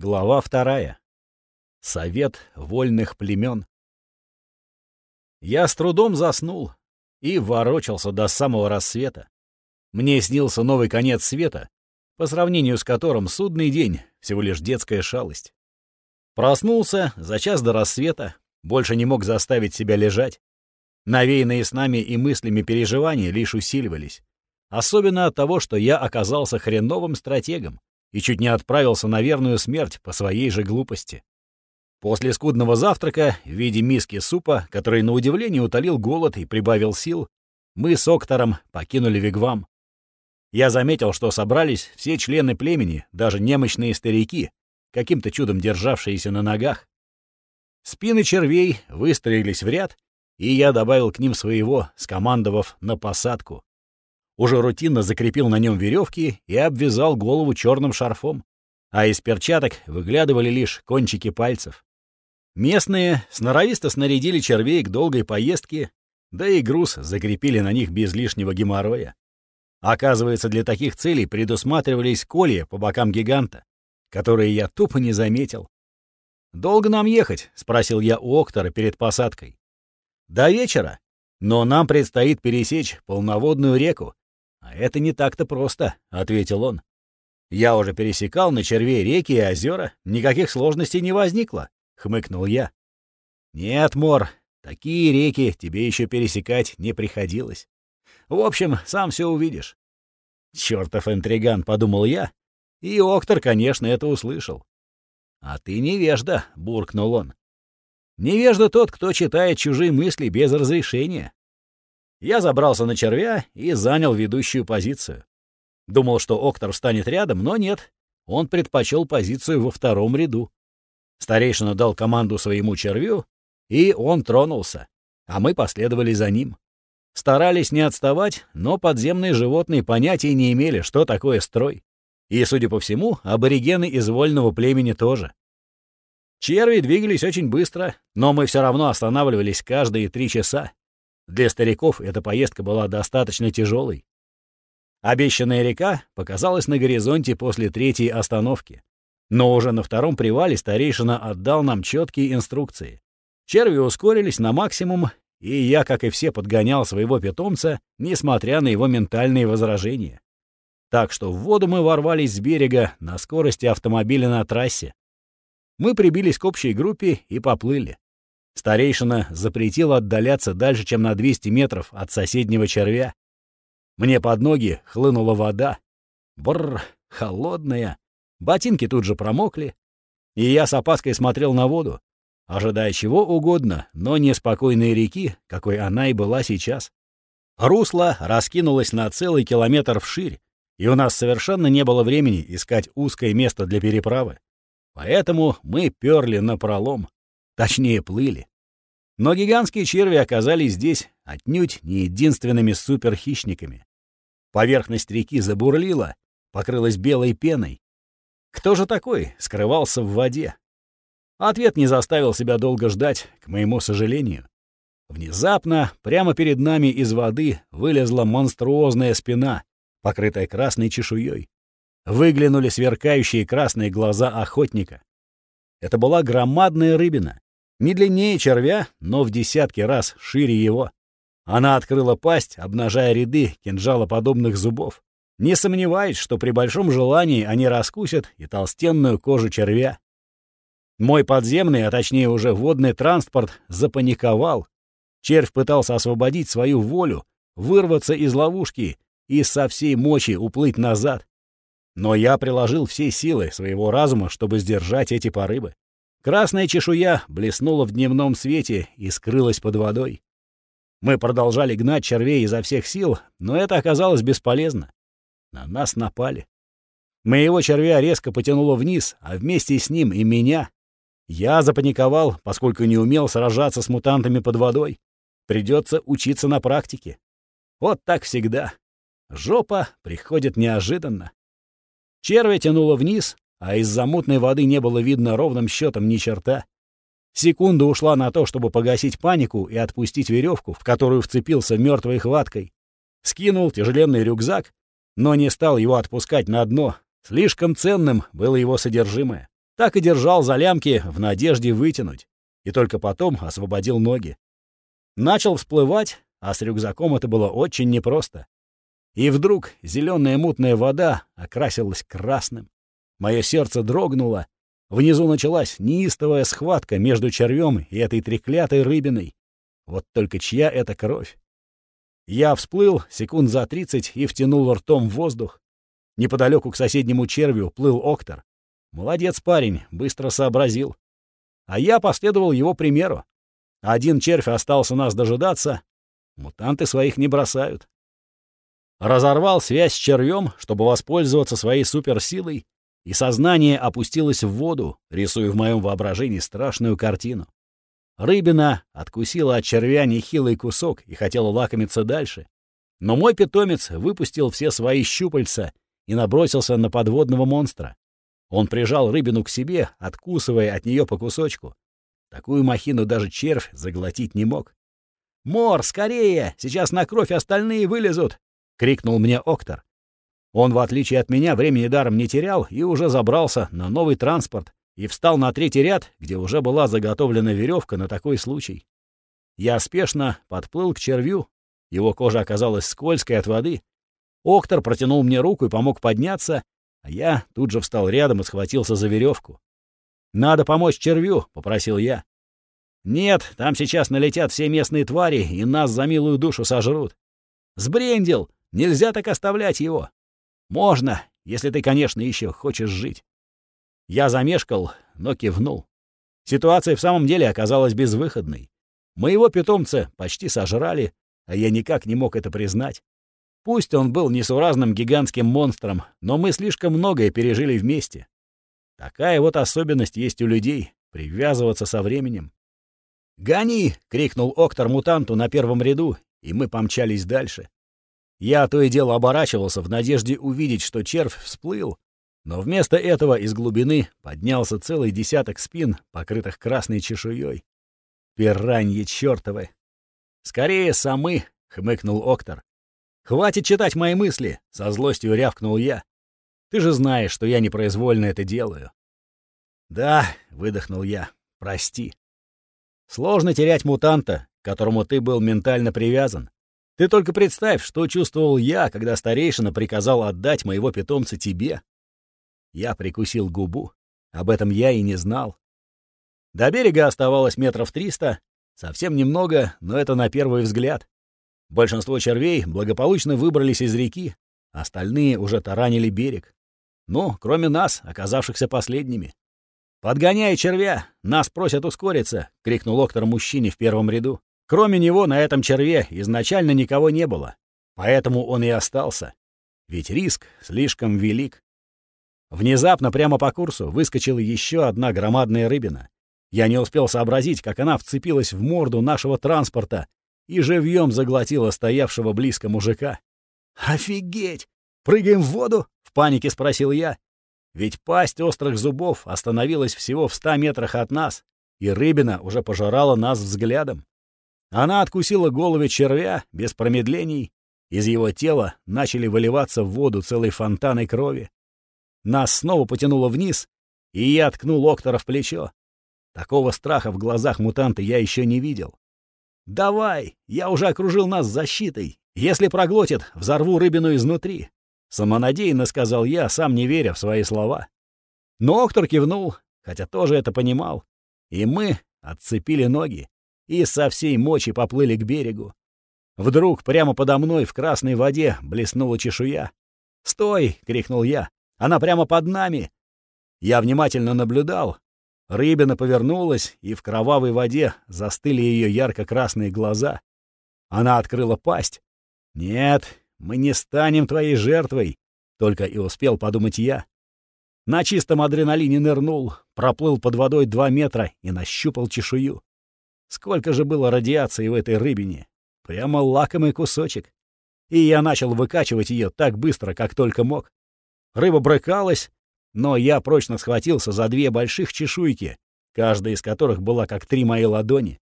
Глава вторая. Совет вольных племен. Я с трудом заснул и ворочался до самого рассвета. Мне снился новый конец света, по сравнению с которым судный день — всего лишь детская шалость. Проснулся за час до рассвета, больше не мог заставить себя лежать. Навеянные с нами и мыслями переживания лишь усиливались. Особенно от того, что я оказался хреновым стратегом и чуть не отправился на верную смерть по своей же глупости. После скудного завтрака в виде миски супа, который на удивление утолил голод и прибавил сил, мы с Октором покинули Вигвам. Я заметил, что собрались все члены племени, даже немощные старики, каким-то чудом державшиеся на ногах. Спины червей выстроились в ряд, и я добавил к ним своего, скомандовав на посадку уже рутинно закрепил на нем веревки и обвязал голову черным шарфом, а из перчаток выглядывали лишь кончики пальцев. Местные сноровисто снарядили червей к долгой поездке, да и груз закрепили на них без лишнего геморроя. Оказывается, для таких целей предусматривались колья по бокам гиганта, которые я тупо не заметил. «Долго нам ехать?» — спросил я у Октора перед посадкой. «До вечера. Но нам предстоит пересечь полноводную реку, «А это не так-то просто», — ответил он. «Я уже пересекал на червей реки и озера, никаких сложностей не возникло», — хмыкнул я. «Нет, Мор, такие реки тебе еще пересекать не приходилось. В общем, сам все увидишь». «Чертов интриган», — подумал я, и Октор, конечно, это услышал. «А ты невежда», — буркнул он. «Невежда тот, кто читает чужие мысли без разрешения. Я забрался на червя и занял ведущую позицию. Думал, что Октор встанет рядом, но нет. Он предпочел позицию во втором ряду. Старейшина дал команду своему червю, и он тронулся, а мы последовали за ним. Старались не отставать, но подземные животные понятия не имели, что такое строй. И, судя по всему, аборигены из вольного племени тоже. Черви двигались очень быстро, но мы все равно останавливались каждые три часа. Для стариков эта поездка была достаточно тяжелой. Обещанная река показалась на горизонте после третьей остановки. Но уже на втором привале старейшина отдал нам четкие инструкции. Черви ускорились на максимум, и я, как и все, подгонял своего питомца, несмотря на его ментальные возражения. Так что в воду мы ворвались с берега на скорости автомобиля на трассе. Мы прибились к общей группе и поплыли. Старейшина запретил отдаляться дальше, чем на 200 метров от соседнего червя. Мне под ноги хлынула вода. Бррр, холодная. Ботинки тут же промокли. И я с опаской смотрел на воду, ожидая чего угодно, но не спокойной реки, какой она и была сейчас. Русло раскинулось на целый километр вширь, и у нас совершенно не было времени искать узкое место для переправы. Поэтому мы перли на пролом, точнее плыли. Но гигантские черви оказались здесь отнюдь не единственными суперхищниками. Поверхность реки забурлила, покрылась белой пеной. Кто же такой скрывался в воде? Ответ не заставил себя долго ждать, к моему сожалению. Внезапно, прямо перед нами из воды вылезла монструозная спина, покрытая красной чешуей. Выглянули сверкающие красные глаза охотника. Это была громадная рыбина, не длиннее червя, но в десятки раз шире его. Она открыла пасть, обнажая ряды кинжалоподобных зубов. Не сомневаюсь, что при большом желании они раскусят и толстенную кожу червя. Мой подземный, а точнее уже водный транспорт, запаниковал. Червь пытался освободить свою волю, вырваться из ловушки и со всей мочи уплыть назад. Но я приложил все силы своего разума, чтобы сдержать эти порывы. Красная чешуя блеснула в дневном свете и скрылась под водой. Мы продолжали гнать червей изо всех сил, но это оказалось бесполезно. На нас напали. Моего червя резко потянуло вниз, а вместе с ним и меня. Я запаниковал, поскольку не умел сражаться с мутантами под водой. Придется учиться на практике. Вот так всегда. Жопа приходит неожиданно. Червя тянуло вниз, а из-за мутной воды не было видно ровным счетом ни черта. Секунда ушла на то, чтобы погасить панику и отпустить веревку, в которую вцепился мертвой хваткой. Скинул тяжеленный рюкзак, но не стал его отпускать на дно. Слишком ценным было его содержимое. Так и держал за лямки в надежде вытянуть, и только потом освободил ноги. Начал всплывать, а с рюкзаком это было очень непросто. И вдруг зеленая мутная вода окрасилась красным. Мое сердце дрогнуло. Внизу началась неистовая схватка между червем и этой треклятой рыбиной. Вот только чья это кровь? Я всплыл секунд за тридцать и втянул ртом в воздух. Неподалеку к соседнему червю плыл Октор. Молодец парень, быстро сообразил. А я последовал его примеру. Один червь остался нас дожидаться. Мутанты своих не бросают. Разорвал связь с червем, чтобы воспользоваться своей суперсилой, и сознание опустилось в воду, рисуя в моем воображении страшную картину. Рыбина откусила от червя нехилый кусок и хотела лакомиться дальше. Но мой питомец выпустил все свои щупальца и набросился на подводного монстра. Он прижал рыбину к себе, откусывая от нее по кусочку. Такую махину даже червь заглотить не мог. «Мор, скорее! Сейчас на кровь остальные вылезут!» — крикнул мне Октор. Он, в отличие от меня, времени даром не терял и уже забрался на новый транспорт и встал на третий ряд, где уже была заготовлена веревка на такой случай. Я спешно подплыл к червю. Его кожа оказалась скользкой от воды. Октор протянул мне руку и помог подняться, а я тут же встал рядом и схватился за веревку. «Надо помочь червю», — попросил я. «Нет, там сейчас налетят все местные твари и нас за милую душу сожрут. Сбрендил! Нельзя так оставлять его. Можно, если ты, конечно, еще хочешь жить. Я замешкал, но кивнул. Ситуация в самом деле оказалась безвыходной. Моего питомца почти сожрали, а я никак не мог это признать. Пусть он был несуразным гигантским монстром, но мы слишком многое пережили вместе. Такая вот особенность есть у людей — привязываться со временем. «Гони!» — крикнул Октор мутанту на первом ряду, и мы помчались дальше. Я то и дело оборачивался в надежде увидеть, что червь всплыл, но вместо этого из глубины поднялся целый десяток спин, покрытых красной чешуей. Пираньи чертовы! «Скорее, самы!» — хмыкнул Октор. «Хватит читать мои мысли!» — со злостью рявкнул я. «Ты же знаешь, что я непроизвольно это делаю». «Да», — выдохнул я, — «прости». «Сложно терять мутанта, к которому ты был ментально привязан. Ты только представь, что чувствовал я, когда старейшина приказал отдать моего питомца тебе. Я прикусил губу. Об этом я и не знал. До берега оставалось метров триста. Совсем немного, но это на первый взгляд. Большинство червей благополучно выбрались из реки, остальные уже таранили берег. Ну, кроме нас, оказавшихся последними. «Подгоняй червя! Нас просят ускориться!» — крикнул Октор мужчине в первом ряду. Кроме него на этом черве изначально никого не было, поэтому он и остался. Ведь риск слишком велик. Внезапно прямо по курсу выскочила еще одна громадная рыбина. Я не успел сообразить, как она вцепилась в морду нашего транспорта и живьем заглотила стоявшего близко мужика. «Офигеть! Прыгаем в воду?» — в панике спросил я. Ведь пасть острых зубов остановилась всего в ста метрах от нас, и рыбина уже пожирала нас взглядом. Она откусила голове червя без промедлений. Из его тела начали выливаться в воду целые фонтаны крови. Нас снова потянуло вниз, и я ткнул Октора в плечо. Такого страха в глазах мутанта я еще не видел. «Давай! Я уже окружил нас защитой. Если проглотит, взорву рыбину изнутри!» Самонадеянно сказал я, сам не веря в свои слова. Но Октор кивнул, хотя тоже это понимал. И мы отцепили ноги и со всей мочи поплыли к берегу. Вдруг прямо подо мной в красной воде блеснула чешуя. «Стой!» — крикнул я. «Она прямо под нами!» Я внимательно наблюдал. Рыбина повернулась, и в кровавой воде застыли ее ярко-красные глаза. Она открыла пасть. «Нет, мы не станем твоей жертвой!» — только и успел подумать я. На чистом адреналине нырнул, проплыл под водой два метра и нащупал чешую. Сколько же было радиации в этой рыбине? Прямо лакомый кусочек. И я начал выкачивать ее так быстро, как только мог. Рыба брыкалась, но я прочно схватился за две больших чешуйки, каждая из которых была как три мои ладони.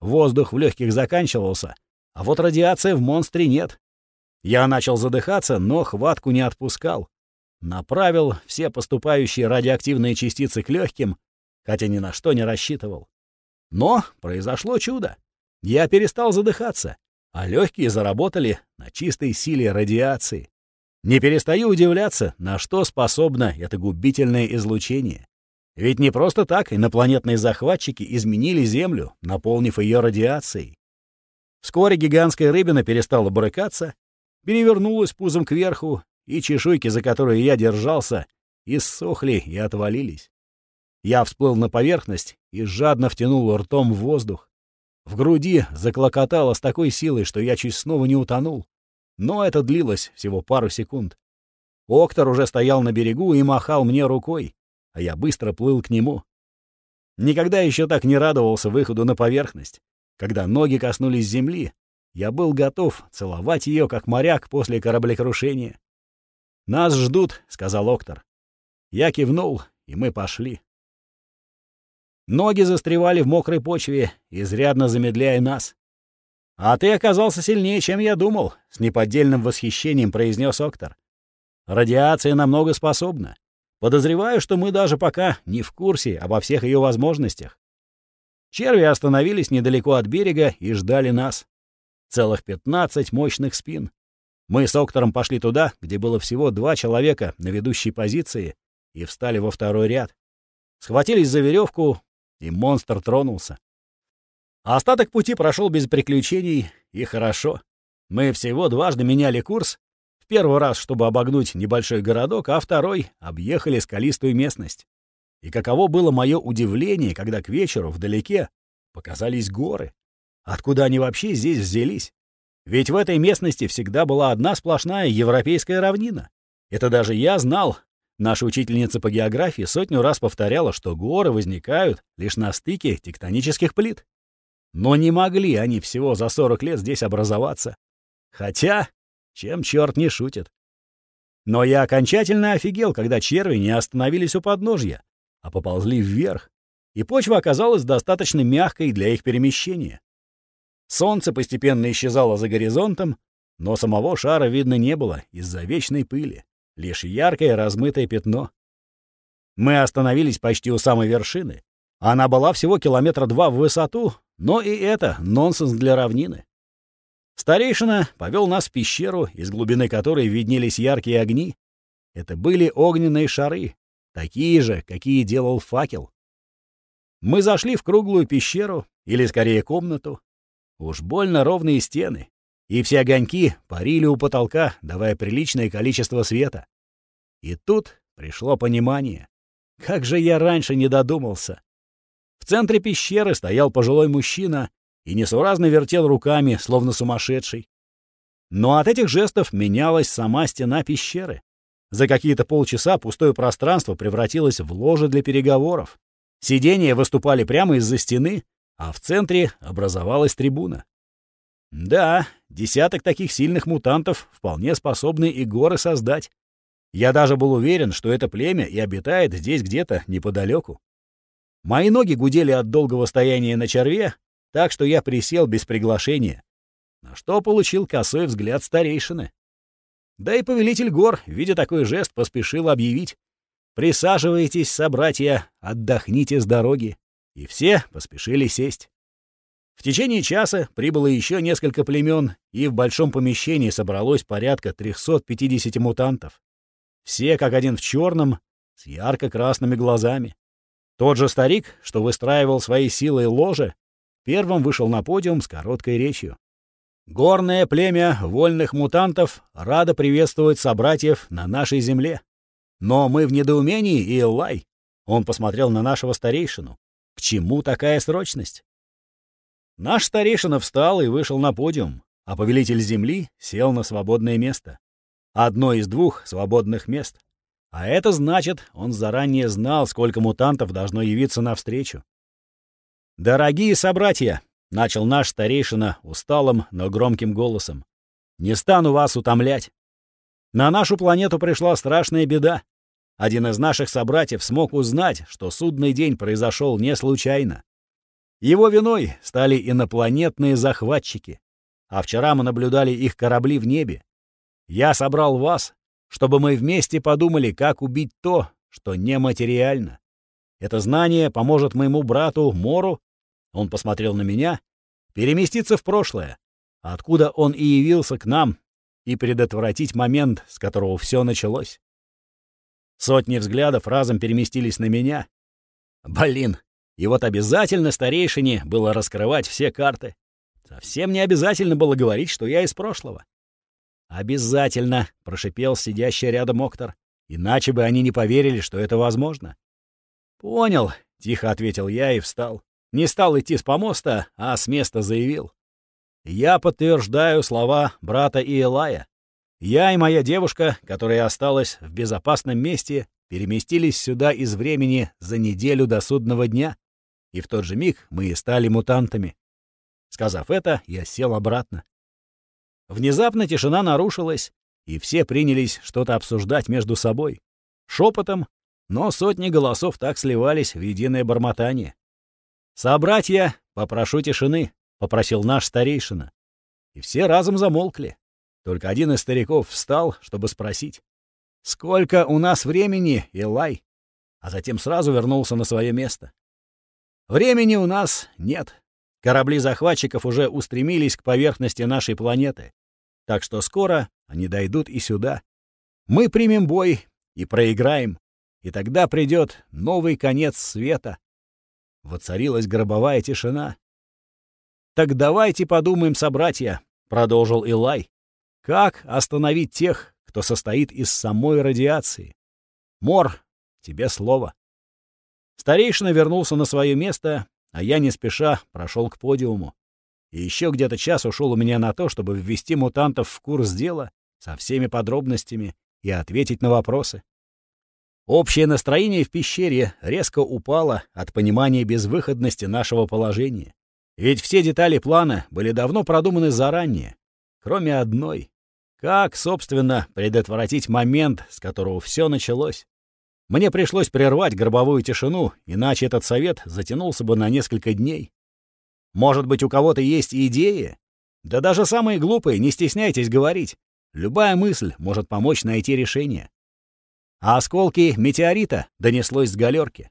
Воздух в легких заканчивался, а вот радиации в монстре нет. Я начал задыхаться, но хватку не отпускал. направил все поступающие радиоактивные частицы к легким, хотя ни на что не рассчитывал. Но произошло чудо. Я перестал задыхаться, а легкие заработали на чистой силе радиации. Не перестаю удивляться, на что способно это губительное излучение. Ведь не просто так инопланетные захватчики изменили Землю, наполнив ее радиацией. Вскоре гигантская рыбина перестала брыкаться, перевернулась пузом кверху, и чешуйки, за которые я держался, иссохли и отвалились. Я всплыл на поверхность и жадно втянул ртом в воздух. В груди заклокотало с такой силой, что я чуть снова не утонул. Но это длилось всего пару секунд. Октор уже стоял на берегу и махал мне рукой, а я быстро плыл к нему. Никогда еще так не радовался выходу на поверхность. Когда ноги коснулись земли, я был готов целовать ее, как моряк после кораблекрушения. «Нас ждут», — сказал Октор. Я кивнул, и мы пошли. Ноги застревали в мокрой почве, изрядно замедляя нас. «А ты оказался сильнее, чем я думал», — с неподдельным восхищением произнес Октор. «Радиация намного способна. Подозреваю, что мы даже пока не в курсе обо всех ее возможностях. Черви остановились недалеко от берега и ждали нас. Целых пятнадцать мощных спин. Мы с Октором пошли туда, где было всего два человека на ведущей позиции, и встали во второй ряд. Схватились за веревку, и монстр тронулся. Остаток пути прошел без приключений, и хорошо. Мы всего дважды меняли курс. В первый раз, чтобы обогнуть небольшой городок, а второй — объехали скалистую местность. И каково было мое удивление, когда к вечеру вдалеке показались горы. Откуда они вообще здесь взялись? Ведь в этой местности всегда была одна сплошная европейская равнина. Это даже я знал, Наша учительница по географии сотню раз повторяла, что горы возникают лишь на стыке тектонических плит. Но не могли они всего за 40 лет здесь образоваться. Хотя, чем черт не шутит. Но я окончательно офигел, когда черви не остановились у подножья, а поползли вверх, и почва оказалась достаточно мягкой для их перемещения. Солнце постепенно исчезало за горизонтом, но самого шара видно не было из-за вечной пыли лишь яркое размытое пятно. Мы остановились почти у самой вершины. Она была всего километра два в высоту, но и это нонсенс для равнины. Старейшина повел нас в пещеру, из глубины которой виднелись яркие огни. Это были огненные шары, такие же, какие делал факел. Мы зашли в круглую пещеру, или скорее комнату. Уж больно ровные стены, и все огоньки парили у потолка, давая приличное количество света. И тут пришло понимание. Как же я раньше не додумался. В центре пещеры стоял пожилой мужчина и несуразно вертел руками, словно сумасшедший. Но от этих жестов менялась сама стена пещеры. За какие-то полчаса пустое пространство превратилось в ложе для переговоров. Сидения выступали прямо из-за стены, а в центре образовалась трибуна. Да, десяток таких сильных мутантов вполне способны и горы создать. Я даже был уверен, что это племя и обитает здесь где-то неподалеку. Мои ноги гудели от долгого стояния на черве, так что я присел без приглашения, на что получил косой взгляд старейшины. Да и повелитель гор, видя такой жест, поспешил объявить. «Присаживайтесь, собратья, отдохните с дороги». И все поспешили сесть. В течение часа прибыло еще несколько племен, и в большом помещении собралось порядка 350 мутантов. Все как один в черном, с ярко-красными глазами. Тот же старик, что выстраивал свои силы ложе, первым вышел на подиум с короткой речью. «Горное племя вольных мутантов радо приветствовать собратьев на нашей земле. Но мы в недоумении, Иеллай!» Он посмотрел на нашего старейшину. «К чему такая срочность?» Наш старейшина встал и вышел на подиум, а повелитель земли сел на свободное место. Одно из двух свободных мест. А это значит, он заранее знал, сколько мутантов должно явиться навстречу. «Дорогие собратья!» — начал наш старейшина усталым, но громким голосом. «Не стану вас утомлять. На нашу планету пришла страшная беда. Один из наших собратьев смог узнать, что судный день произошел не случайно. Его виной стали инопланетные захватчики. А вчера мы наблюдали их корабли в небе. Я собрал вас, чтобы мы вместе подумали, как убить то, что нематериально. Это знание поможет моему брату Мору, он посмотрел на меня, переместиться в прошлое, откуда он и явился к нам, и предотвратить момент, с которого все началось. Сотни взглядов разом переместились на меня. Блин, и вот обязательно старейшине было раскрывать все карты. Совсем не обязательно было говорить, что я из прошлого. «Обязательно», — прошипел сидящий рядом Октор. «Иначе бы они не поверили, что это возможно». «Понял», — тихо ответил я и встал. Не стал идти с помоста, а с места заявил. «Я подтверждаю слова брата Иелая. Я и моя девушка, которая осталась в безопасном месте, переместились сюда из времени за неделю до судного дня, и в тот же миг мы и стали мутантами. Сказав это, я сел обратно. Внезапно тишина нарушилась, и все принялись что-то обсуждать между собой. Шепотом, но сотни голосов так сливались в единое бормотание. «Собратья, попрошу тишины», — попросил наш старейшина. И все разом замолкли. Только один из стариков встал, чтобы спросить. «Сколько у нас времени, Илай?» А затем сразу вернулся на свое место. «Времени у нас нет. Корабли захватчиков уже устремились к поверхности нашей планеты. Так что скоро они дойдут и сюда. Мы примем бой и проиграем. И тогда придет новый конец света. Воцарилась гробовая тишина. «Так давайте подумаем, собратья», — продолжил Илай. «Как остановить тех, кто состоит из самой радиации? Мор, тебе слово». Старейшина вернулся на свое место а я не спеша прошел к подиуму. И еще где-то час ушел у меня на то, чтобы ввести мутантов в курс дела со всеми подробностями и ответить на вопросы. Общее настроение в пещере резко упало от понимания безвыходности нашего положения. Ведь все детали плана были давно продуманы заранее, кроме одной. Как, собственно, предотвратить момент, с которого все началось? Мне пришлось прервать гробовую тишину, иначе этот совет затянулся бы на несколько дней. Может быть, у кого-то есть идеи? Да даже самые глупые, не стесняйтесь говорить. Любая мысль может помочь найти решение. А осколки метеорита донеслось с галерки.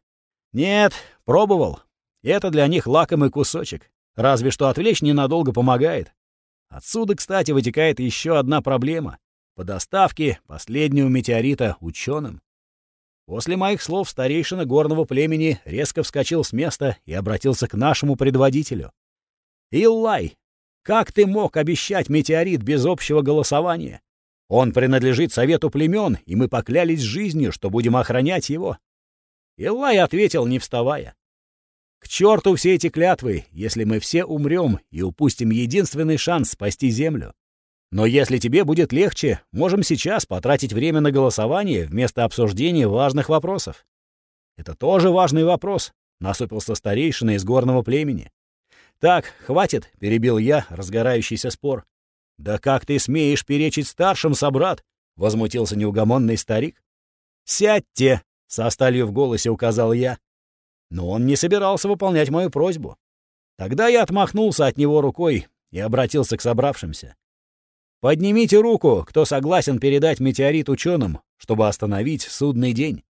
Нет, пробовал. Это для них лакомый кусочек. Разве что отвлечь ненадолго помогает. Отсюда, кстати, вытекает еще одна проблема. По доставке последнего метеорита ученым. После моих слов старейшина горного племени резко вскочил с места и обратился к нашему предводителю. «Иллай, как ты мог обещать метеорит без общего голосования? Он принадлежит совету племен, и мы поклялись жизнью, что будем охранять его». Иллай ответил, не вставая. «К черту все эти клятвы, если мы все умрем и упустим единственный шанс спасти Землю. Но если тебе будет легче, можем сейчас потратить время на голосование вместо обсуждения важных вопросов. Это тоже важный вопрос, насупился старейшина из горного племени. Так, хватит, перебил я разгорающийся спор. Да как ты смеешь перечить старшим, собрат? возмутился неугомонный старик. Сядьте, со сталью в голосе указал я. Но он не собирался выполнять мою просьбу. Тогда я отмахнулся от него рукой и обратился к собравшимся. Поднимите руку, кто согласен передать метеорит ученым, чтобы остановить судный день.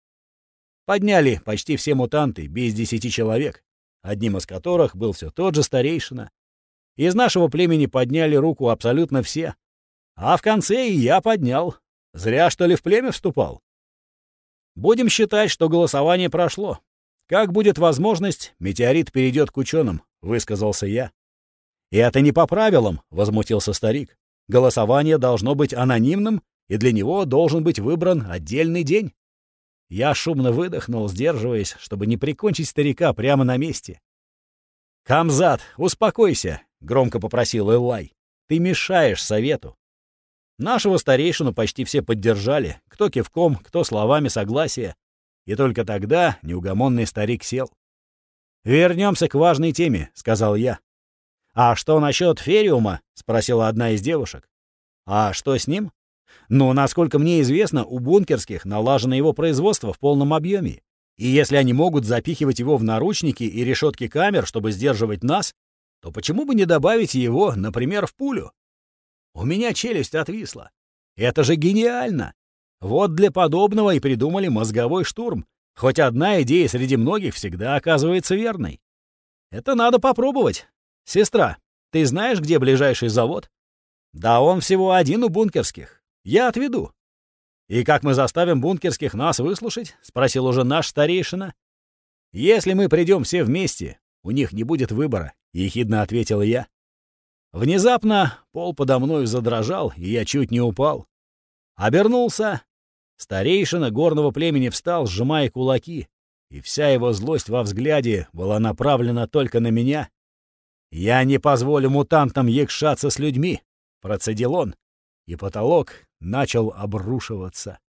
Подняли почти все мутанты, без десяти человек, одним из которых был все тот же старейшина. Из нашего племени подняли руку абсолютно все. А в конце и я поднял. Зря, что ли, в племя вступал. Будем считать, что голосование прошло. Как будет возможность, метеорит перейдет к ученым, высказался я. И это не по правилам, возмутился старик. Голосование должно быть анонимным, и для него должен быть выбран отдельный день. Я шумно выдохнул, сдерживаясь, чтобы не прикончить старика прямо на месте. «Камзат, успокойся!» — громко попросил Эллай. «Ты мешаешь совету». Нашего старейшину почти все поддержали, кто кивком, кто словами согласия. И только тогда неугомонный старик сел. «Вернемся к важной теме», — сказал я. «А что насчет фериума?» — спросила одна из девушек. «А что с ним?» «Ну, насколько мне известно, у бункерских налажено его производство в полном объеме. И если они могут запихивать его в наручники и решетки камер, чтобы сдерживать нас, то почему бы не добавить его, например, в пулю? У меня челюсть отвисла. Это же гениально! Вот для подобного и придумали мозговой штурм. Хоть одна идея среди многих всегда оказывается верной. Это надо попробовать. Сестра, ты знаешь, где ближайший завод? Да он всего один у бункерских. Я отведу. И как мы заставим бункерских нас выслушать? Спросил уже наш старейшина. Если мы придем все вместе, у них не будет выбора, ехидно ответил я. Внезапно пол подо мной задрожал, и я чуть не упал. Обернулся. Старейшина горного племени встал, сжимая кулаки, и вся его злость во взгляде была направлена только на меня. «Я не позволю мутантам якшаться с людьми», — процедил он, и потолок начал обрушиваться.